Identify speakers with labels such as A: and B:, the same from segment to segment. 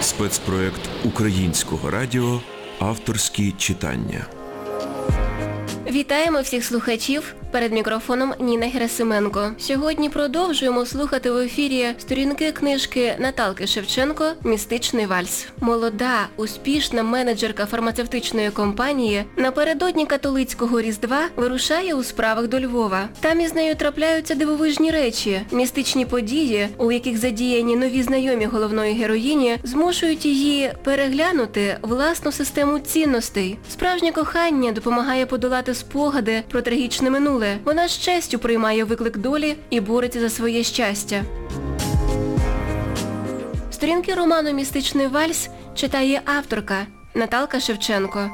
A: Спецпроект українського радіо Авторські читання.
B: Вітаємо всіх слухачів. Перед мікрофоном Ніна Герасименко. Сьогодні продовжуємо слухати в ефірі сторінки книжки Наталки Шевченко Містичний вальс. Молода, успішна менеджерка фармацевтичної компанії напередодні католицького Різдва вирушає у справах до Львова. Там із нею трапляються дивовижні речі, містичні події, у яких задіяні нові знайомі головної героїні, змушують її переглянути власну систему цінностей. Справжнє кохання допомагає подолати спогади про трагічне минуле. Вона з честю приймає виклик долі і бореться за своє щастя. Сторінки роману Містичний вальс читає авторка Наталка Шевченко.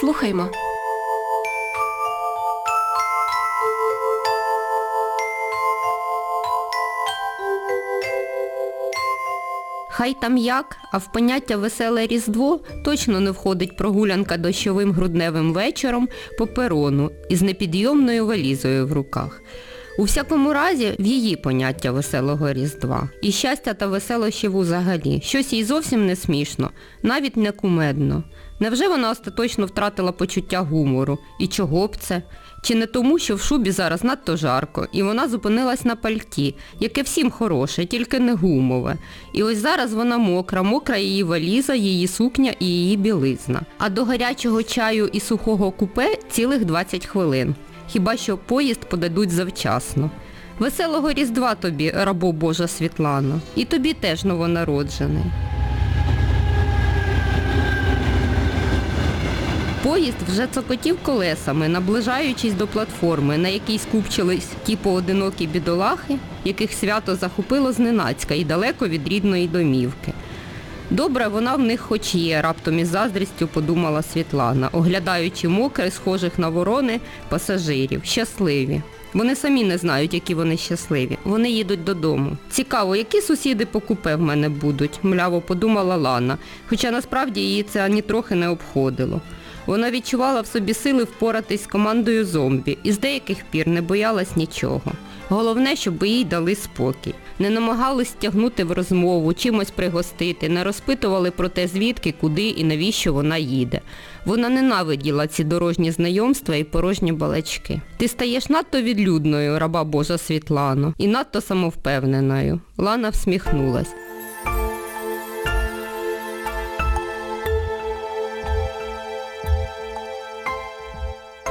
B: Слухаймо.
C: Хай там як, а в поняття веселе різдво точно не входить прогулянка дощовим грудневим вечором по перону із непідйомною валізою в руках. У всякому разі, в її поняття веселого різдва. І щастя та веселощів взагалі. Щось їй зовсім не смішно, навіть не кумедно. Невже вона остаточно втратила почуття гумору? І чого б це? Чи не тому, що в шубі зараз надто жарко, і вона зупинилась на пальті, яке всім хороше, тільки не гумове. І ось зараз вона мокра, мокра її валіза, її сукня і її білизна. А до гарячого чаю і сухого купе цілих 20 хвилин. Хіба що поїзд подадуть завчасно. Веселого Різдва тобі, рабо Божа Світлано, і тобі теж новонароджений. Поїзд вже цокотів колесами, наближаючись до платформи, на якій скупчились ті поодинокі бідолахи, яких свято захопило зненацька і далеко від рідної домівки. Добре, вона в них хоч є, раптом із заздрістю подумала Світлана, оглядаючи мокре, схожих на ворони пасажирів. Щасливі. Вони самі не знають, які вони щасливі. Вони їдуть додому. Цікаво, які сусіди по купе в мене будуть, мляво подумала Лана, хоча насправді її це ані трохи не обходило. Вона відчувала в собі сили впоратись з командою зомбі і з деяких пір не боялась нічого. Головне, щоб їй дали спокій. Не намагались стягнути в розмову, чимось пригостити, не розпитували про те, звідки, куди і навіщо вона їде. Вона ненавиділа ці дорожні знайомства і порожні балачки. Ти стаєш надто відлюдною, раба Божа Світлано, і надто самовпевненою. Лана всміхнулась.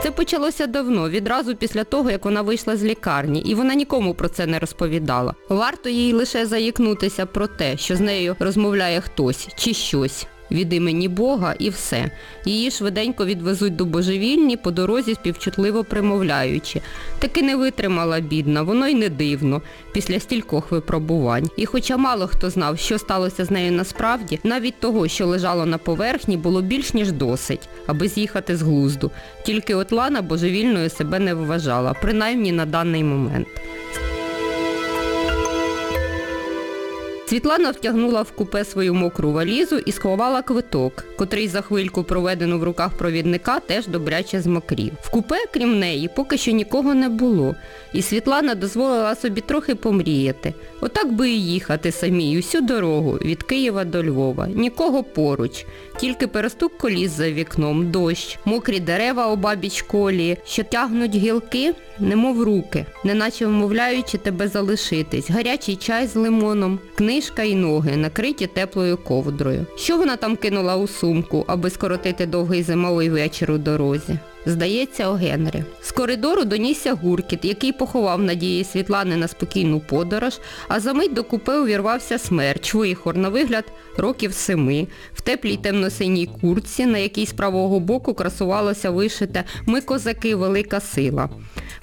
C: Це почалося давно, відразу після того, як вона вийшла з лікарні, і вона нікому про це не розповідала. Варто їй лише заїкнутися про те, що з нею розмовляє хтось чи щось від імені Бога і все. Її швиденько відвезуть до божевільні, по дорозі співчутливо примовляючи. Таки не витримала бідна, воно й не дивно, після стількох випробувань. І хоча мало хто знав, що сталося з нею насправді, навіть того, що лежало на поверхні, було більш ніж досить, аби з'їхати з глузду. Тільки от Лана божевільною себе не вважала, принаймні на даний момент. Світлана втягнула в купе свою мокру валізу і сховала квиток, котрий за хвильку, проведену в руках провідника, теж добряче змокрів. В купе, крім неї, поки що нікого не було, і Світлана дозволила собі трохи помріяти. Отак би і їхати самій усю дорогу від Києва до Львова. Нікого поруч, тільки перестук коліс за вікном, дощ, мокрі дерева обабіч колії, що тягнуть гілки, немов руки, неначе вмовляючи тебе залишитись, гарячий чай з лимоном, книжка і ноги, накриті теплою ковдрою. Що вона там кинула у сумку, аби скоротити довгий зимовий вечір у дорозі? Здається, о Генрі. З коридору донісся гуркіт, який поховав надії Світлани на спокійну подорож, а за мить до купе увірвався смерч, вихор, на вигляд років семи, в теплій темно-синій куртці, на якій з правого боку красувалося вишите «Ми козаки, велика сила»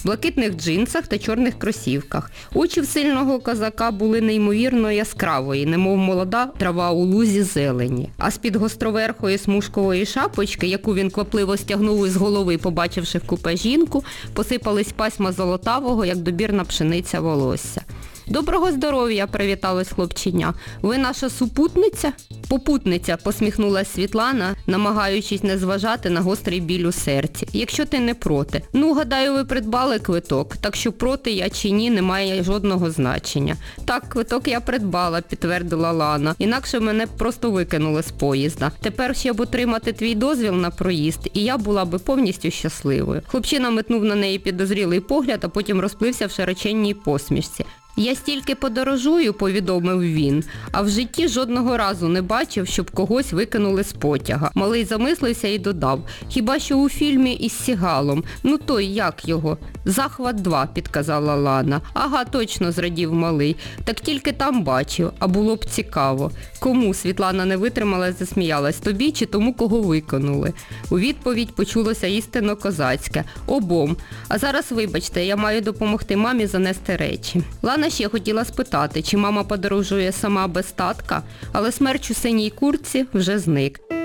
C: в блакитних джинсах та чорних кросівках. Очі в сильного козака були неймовірно яскравої, немов молода трава у лузі зелені. А з-під гостроверхої смужкової шапочки, яку він квапливо стягнув із голови, побачивши в купе жінку, посипались пасьма золотавого, як добірна пшениця волосся. Доброго здоров'я, привіталось хлопчиня. Ви наша супутниця? Попутниця, посміхнулась Світлана, намагаючись не зважати на гострий біль у серці. Якщо ти не проти. Ну, гадаю, ви придбали квиток, так що проти я чи ні не має жодного значення. Так, квиток я придбала, підтвердила Лана. Інакше мене б просто викинули з поїзда. Тепер ще б отримати твій дозвіл на проїзд, і я була би повністю щасливою. Хлопчина метнув на неї підозрілий погляд, а потім розплився в широченній посмішці. Я стільки подорожую, повідомив він, а в житті жодного разу не бачив, щоб когось викинули з потяга. Малий замислився і додав, хіба що у фільмі із Сігалом. Ну той як його? Захват 2, підказала Лана. Ага, точно зрадів малий. Так тільки там бачив, а було б цікаво. Кому Світлана не витримала і засміялась, тобі чи тому, кого викинули? У відповідь почулося істинно козацьке. Обом. А зараз, вибачте, я маю допомогти мамі занести речі. Лана ще хотіла спитати, чи мама подорожує сама без татка, але смерч у синій куртці вже зник.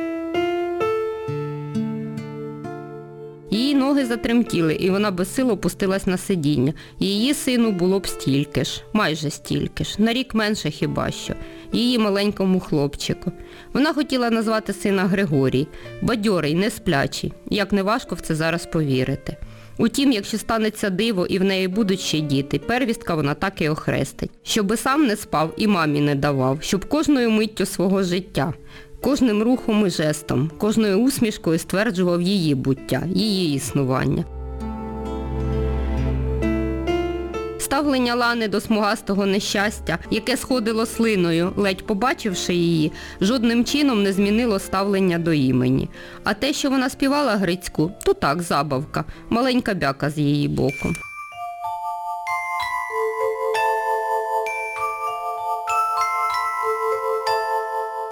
C: Ноги затремтіли, і вона безсило опустилась на сидіння. Її сину було б стільки ж, майже стільки ж, на рік менше хіба що, її маленькому хлопчику. Вона хотіла назвати сина Григорій, бадьорий, не сплячий, як неважко в це зараз повірити. Утім, якщо станеться диво і в неї будуть ще діти, первістка вона так і охрестить. Щоби сам не спав і мамі не давав, щоб кожною миттю свого життя, кожним рухом і жестом, кожною усмішкою стверджував її буття, її існування. Ставлення Лани до смугастого нещастя, яке сходило слиною, ледь побачивши її, жодним чином не змінило ставлення до імені. А те, що вона співала Грицьку, то так, забавка, маленька бяка з її боку.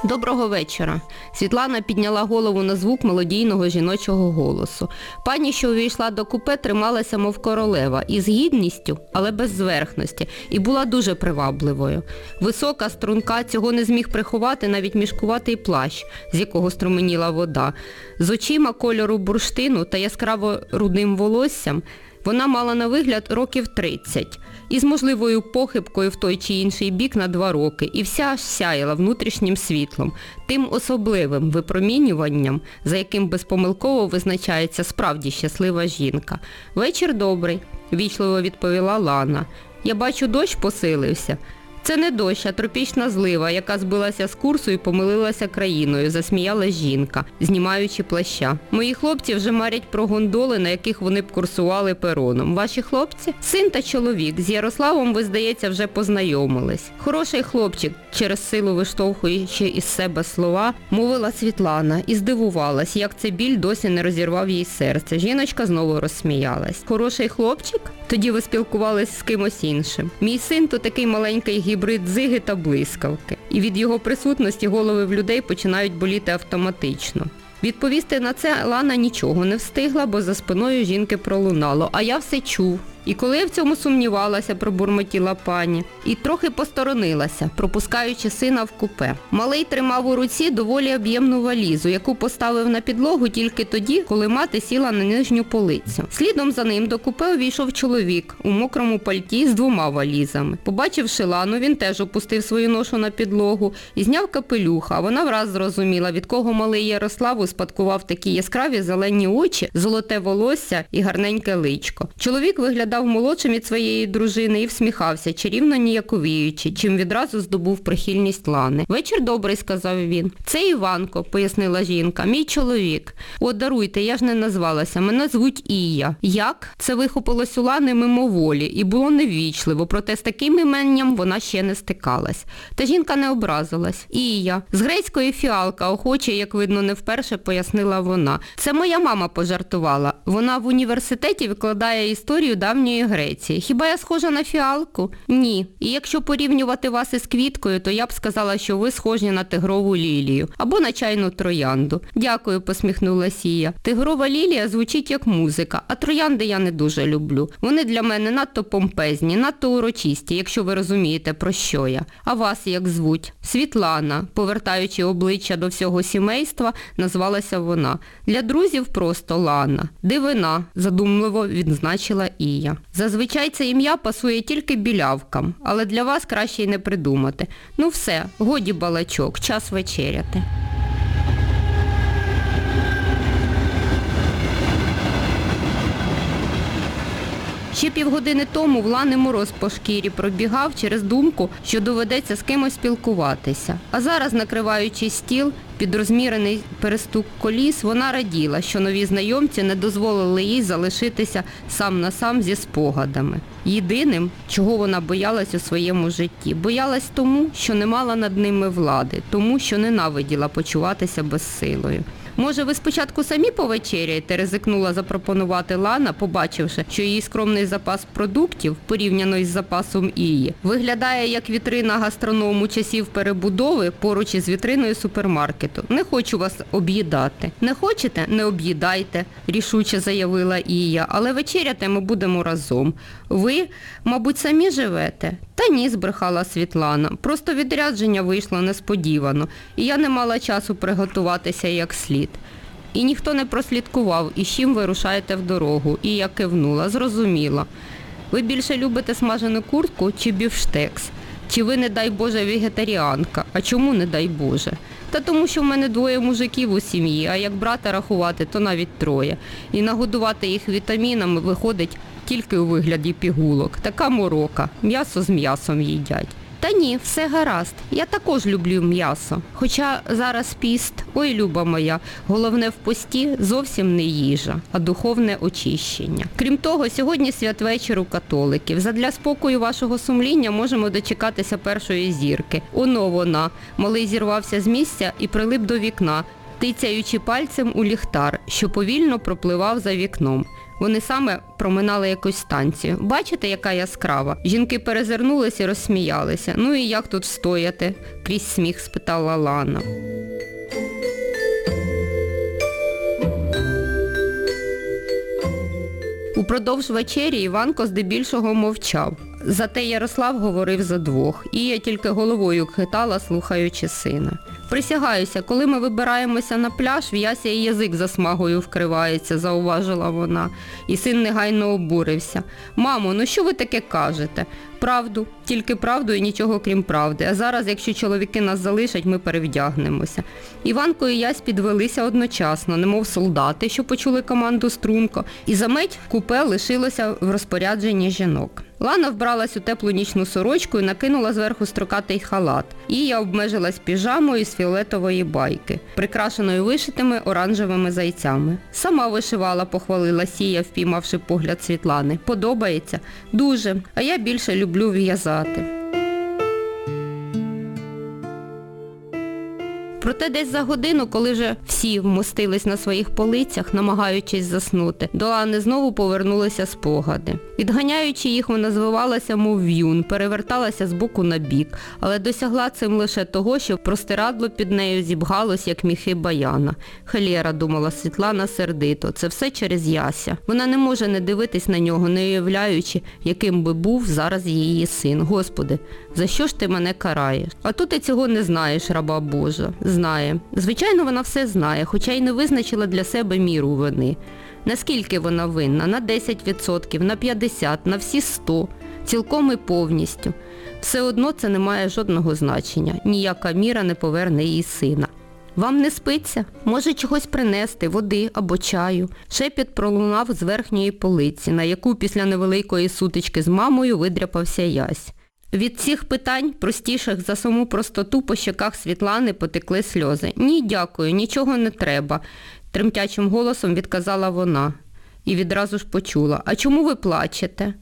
C: Доброго вечора. Світлана підняла голову на звук мелодійного жіночого голосу. Пані, що увійшла до купе, трималася, мов королева, із гідністю, але без зверхності, і була дуже привабливою. Висока струнка цього не зміг приховати навіть мішкуватий плащ, з якого струменіла вода. З очима кольору бурштину та яскраво рудим волоссям вона мала на вигляд років 30, із можливою похибкою в той чи інший бік на два роки, і вся аж сяяла внутрішнім світлом, тим особливим випромінюванням, за яким безпомилково визначається справді щаслива жінка. Вечір добрий, вічливо відповіла Лана. Я бачу, дощ посилився. Це не дощ, а тропічна злива, яка збилася з курсу і помилилася країною, засміялась жінка, знімаючи плаща. Мої хлопці вже марять про гондоли, на яких вони б курсували пероном. Ваші хлопці? Син та чоловік. З Ярославом, ви, здається, вже познайомились. Хороший хлопчик, через силу виштовхуючи із себе слова, мовила Світлана і здивувалась, як цей біль досі не розірвав їй серце. Жіночка знову розсміялась. Хороший хлопчик? Тоді ви спілкувались з кимось іншим. Мій син то такий маленький гібрид зиги та блискавки. І від його присутності голови в людей починають боліти автоматично. Відповісти на це Лана нічого не встигла, бо за спиною жінки пролунало. А я все чув. І коли я в цьому сумнівалася, пробурмотіла пані, і трохи посторонилася, пропускаючи сина в купе. Малий тримав у руці доволі об'ємну валізу, яку поставив на підлогу тільки тоді, коли мати сіла на нижню полицю. Слідом за ним до купе увійшов чоловік у мокрому пальті з двома валізами. Побачивши Лану, він теж опустив свою ношу на підлогу і зняв капелюха, вона враз зрозуміла, від кого малий Ярослав успадкував такі яскраві зелені очі, золоте волосся і гарненьке личко. Чоловік виглядав молодшим від своєї дружини і всміхався, чарівно ніяковіючи, чим відразу здобув прихильність Лани. Вечір добрий, сказав він. Це Іванко, пояснила жінка, мій чоловік. О, даруйте, я ж не назвалася. Мене звуть Ія. Як? Це вихопилось у Лани мимоволі і було невічливо, проте з таким іменням вона ще не стикалась. Та жінка не образилась. Ія. З грецької фіалка, охоче, як видно, не вперше пояснила вона. Це моя мама пожартувала. Вона в університеті викладає історію давньої Греції. Хіба я схожа на фіалку? Ні. І якщо порівнювати вас із квіткою, то я б сказала, що ви схожі на тигрову лілію або на чайну троянду. Дякую, посміхнулася Сія. Тигрова лілія звучить як музика, а троянди я не дуже люблю. Вони для мене надто помпезні, надто урочисті, якщо ви розумієте, про що я. А вас як звуть? Світлана, повертаючи обличчя до всього сімейства, назвалася вона. Для друзів просто Лана. Дивина, задумливо відзначила Ія. Ія. Зазвичай це ім'я пасує тільки білявкам, але для вас краще й не придумати. Ну все, годі балачок, час вечеряти. Ще півгодини тому в Лани мороз по шкірі пробігав через думку, що доведеться з кимось спілкуватися. А зараз, накриваючи стіл, під розмірений перестук коліс, вона раділа, що нові знайомці не дозволили їй залишитися сам на сам зі спогадами. Єдиним, чого вона боялась у своєму житті, боялась тому, що не мала над ними влади, тому що ненавиділа почуватися безсилою. Може, ви спочатку самі повечеряєте, ризикнула запропонувати Лана, побачивши, що її скромний запас продуктів, порівняно із запасом Ії, виглядає як вітрина гастроному часів перебудови поруч із вітриною супермаркету. Не хочу вас об'їдати. Не хочете? Не об'їдайте, рішуче заявила Ія, але вечеряти ми будемо разом. Ви, мабуть, самі живете? Та ні, збрехала Світлана. Просто відрядження вийшло несподівано, і я не мала часу приготуватися як слід. І ніхто не прослідкував, із чим ви рушаєте в дорогу. І я кивнула, зрозуміла. Ви більше любите смажену куртку чи бівштекс? Чи ви, не дай Боже, вегетаріанка? А чому не дай Боже? Та тому, що в мене двоє мужиків у сім'ї, а як брата рахувати, то навіть троє. І нагодувати їх вітамінами виходить тільки у вигляді пігулок. Така морока. М'ясо з м'ясом їдять. Та ні, все гаразд. Я також люблю м'ясо. Хоча зараз піст, ой, люба моя, головне в пості зовсім не їжа, а духовне очищення. Крім того, сьогодні святвечір у католиків. Задля спокою вашого сумління можемо дочекатися першої зірки. Оно вона. Малий зірвався з місця і прилип до вікна, тицяючи пальцем у ліхтар, що повільно пропливав за вікном. Вони саме проминали якусь станцію. Бачите, яка яскрава? Жінки перезирнулися і розсміялися. Ну і як тут стояти? крізь сміх спитала Лана. Упродовж вечері Іванко здебільшого мовчав. Зате Ярослав говорив за двох, і я тільки головою хитала, слухаючи сина. Присягаюся, коли ми вибираємося на пляж, в'яся і язик засмагою вкривається, зауважила вона. І син негайно обурився. Мамо, ну що ви таке кажете? Правду, тільки правду і нічого крім правди. А зараз, якщо чоловіки нас залишать, ми перевдягнемося. Іванко і Ясь підвелися одночасно, немов солдати, що почули команду струнко, і за мить купе лишилося в розпорядженні жінок. Лана вбралась у теплу нічну сорочку і накинула зверху строкатий халат. І я обмежилась піжамою з фіолетової байки, прикрашеною вишитими оранжевими зайцями. Сама вишивала, похвалила Сія, впіймавши погляд Світлани. Подобається? Дуже. А я більше люблю в'язати. Проте десь за годину, коли вже всі вмостились на своїх полицях, намагаючись заснути, до Лани знову повернулися спогади. Відганяючи їх, вона звивалася, мов в'юн, переверталася з боку на бік, але досягла цим лише того, що простирадло під нею зібгалось, як міхи баяна. Халєра, думала Світлана сердито, це все через Яся. Вона не може не дивитись на нього, не уявляючи, яким би був зараз її син. Господи, за що ж ти мене караєш? А то ти цього не знаєш, раба Божа. Знає. Звичайно, вона все знає, хоча й не визначила для себе міру вини. Наскільки вона винна? На 10%, на 50%, на всі 100%, цілком і повністю. Все одно це не має жодного значення. Ніяка міра не поверне її сина. Вам не спиться? Може чогось принести, води або чаю. Шепіт пролунав з верхньої полиці, на яку після невеликої сутички з мамою видряпався ясь. Від цих питань, простіших за саму простоту, по щеках Світлани потекли сльози. Ні, дякую, нічого не треба, тремтячим голосом відказала вона. І відразу ж почула. А чому ви плачете?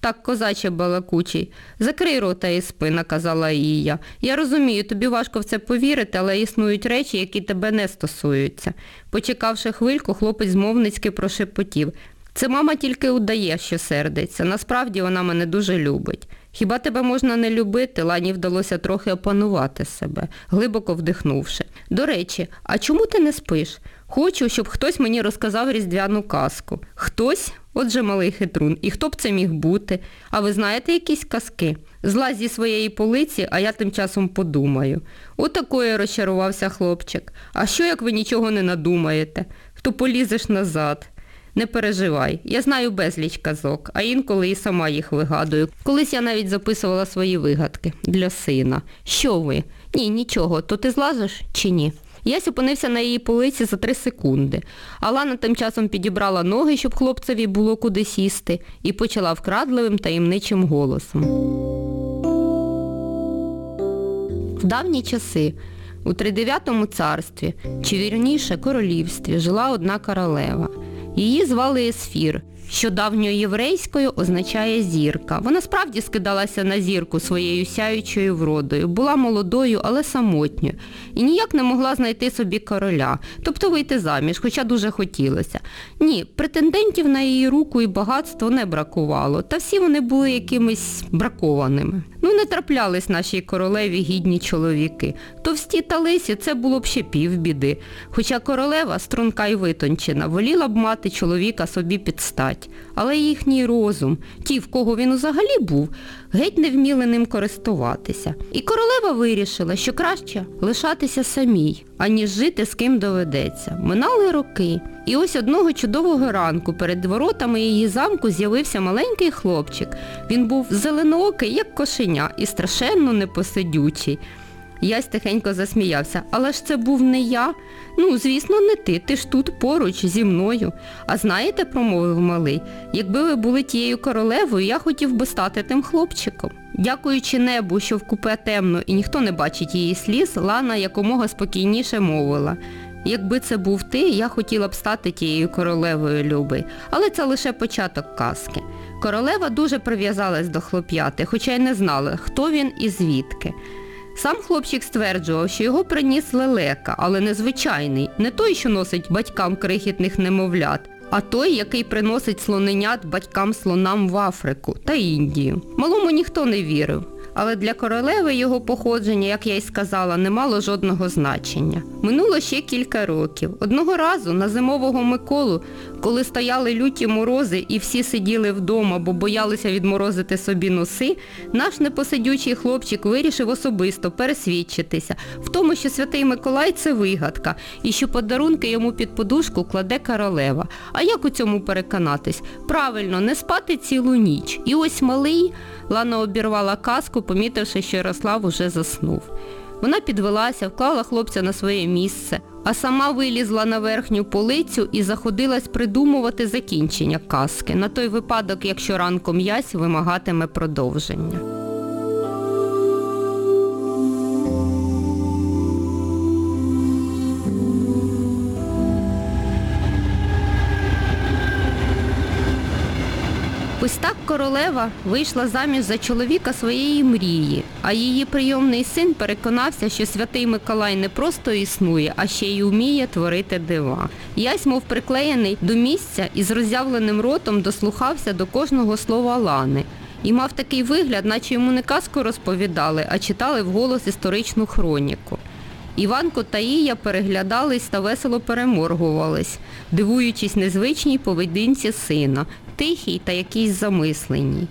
C: Так, козаче балакучий. Закрий рота і спи, наказала їй. Я розумію, тобі важко в це повірити, але існують речі, які тебе не стосуються. Почекавши хвильку, хлопець змовницьки прошепотів. Це мама тільки удає, що сердиться. Насправді вона мене дуже любить. Хіба тебе можна не любити? Лані вдалося трохи опанувати себе, глибоко вдихнувши. До речі, а чому ти не спиш? Хочу, щоб хтось мені розказав різдвяну казку. Хтось? Отже, малий хитрун. І хто б це міг бути? А ви знаєте якісь казки? Злазь зі своєї полиці, а я тим часом подумаю. Отакої розчарувався хлопчик. А що, як ви нічого не надумаєте? То полізеш назад. Не переживай, я знаю безліч казок, а інколи і сама їх вигадую. Колись я навіть записувала свої вигадки для сина. Що ви? Ні, нічого, то ти злазиш чи ні? Ясь опинився на її полиці за три секунди. Алана тим часом підібрала ноги, щоб хлопцеві було куди сісти, і почала вкрадливим таємничим голосом. В давні часи у тридев'ятому царстві, чи вірніше королівстві, жила одна королева. Її звали Есфір, що давньоєврейською означає зірка. Вона справді скидалася на зірку своєю сяючою вродою, була молодою, але самотньою, і ніяк не могла знайти собі короля, тобто вийти заміж, хоча дуже хотілося. Ні, претендентів на її руку і багатство не бракувало, та всі вони були якимись бракованими. Ну не траплялись нашій королеві гідні чоловіки. Товсті та лисі це було б ще півбіди. Хоча королева, струнка й витончена, воліла б мати чоловіка собі під стать. Але їхній розум, ті, в кого він взагалі був, геть не вміли ним користуватися. І королева вирішила, що краще лишатися самій, аніж жити з ким доведеться. Минали роки. І ось одного чудового ранку перед воротами її замку з'явився маленький хлопчик. Він був зеленоокий, як кошеня, і страшенно непосидючий. Ясь тихенько засміявся. Але ж це був не я. Ну, звісно, не ти. Ти ж тут поруч зі мною. А знаєте, промовив малий, якби ви були тією королевою, я хотів би стати тим хлопчиком. Дякуючи небу, що в купе темно і ніхто не бачить її сліз, Лана якомога спокійніше мовила. Якби це був ти, я хотіла б стати тією королевою Люби. Але це лише початок казки. Королева дуже прив'язалась до хлоп'яти, хоча й не знала, хто він і звідки. Сам хлопчик стверджував, що його приніс лелека, але незвичайний, не той, що носить батькам крихітних немовлят, а той, який приносить слоненят батькам слонам в Африку та Індію. Малому ніхто не вірив. Але для королеви його походження, як я й сказала, не мало жодного значення. Минуло ще кілька років. Одного разу на зимового Миколу, коли стояли люті морози і всі сиділи вдома, бо боялися відморозити собі носи, наш непосидючий хлопчик вирішив особисто пересвідчитися в тому, що святий Миколай це вигадка, і що подарунки йому під подушку кладе королева. А як у цьому переконатись? Правильно, не спати цілу ніч. І ось малий, Лана обірвала казку, помітивши, що Ярослав уже заснув. Вона підвелася, вклала хлопця на своє місце, а сама вилізла на верхню полицю і заходилась придумувати закінчення казки, на той випадок, якщо ранком ясь вимагатиме продовження. Ось так королева вийшла заміж за чоловіка своєї мрії, а її прийомний син переконався, що святий Миколай не просто існує, а ще й уміє творити дива. Ясь, мов приклеєний до місця і з роззявленим ротом дослухався до кожного слова Лани. І мав такий вигляд, наче йому не казку розповідали, а читали вголос історичну хроніку. Іванко та Ія переглядались та весело переморгувались, дивуючись незвичній поведінці сина, тихій та якійсь замисленій.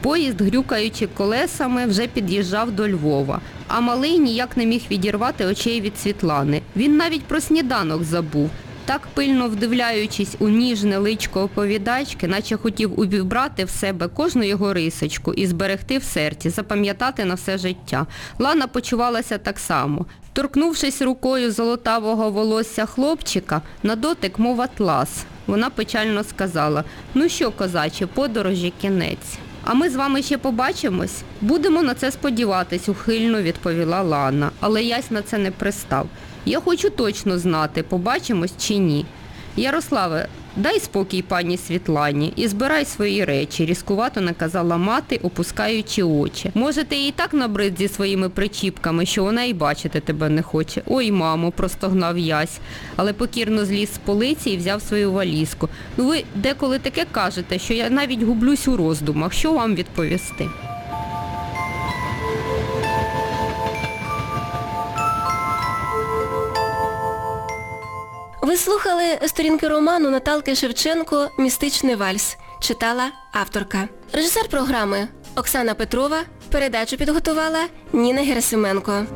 C: Поїзд, грюкаючи колесами, вже під'їжджав до Львова, а малий ніяк не міг відірвати очей від Світлани. Він навіть про сніданок забув. Так пильно вдивляючись у ніжне личко оповідачки, наче хотів увібрати в себе кожну його рисочку і зберегти в серці, запам'ятати на все життя. Лана почувалася так само. Торкнувшись рукою золотавого волосся хлопчика, на дотик, мов атлас, вона печально сказала, ну що, козаче, подорожі кінець. А ми з вами ще побачимось? Будемо на це сподіватись, ухильно відповіла Лана. Але ясь на це не пристав. Я хочу точно знати, побачимось чи ні. Ярославе, дай спокій пані Світлані і збирай свої речі, різкувато наказала мати, опускаючи очі. Може, ти їй так набрид зі своїми причіпками, що вона і бачити тебе не хоче. Ой, мамо, простогнав ясь, але покірно зліз з полиці і взяв свою валізку. Ну ви деколи таке кажете, що я навіть гублюсь у роздумах. Що вам відповісти?
B: Ви слухали сторінки роману Наталки Шевченко Містичний вальс. Читала авторка. Режисер програми Оксана Петрова. Передачу підготувала Ніна Герасименко.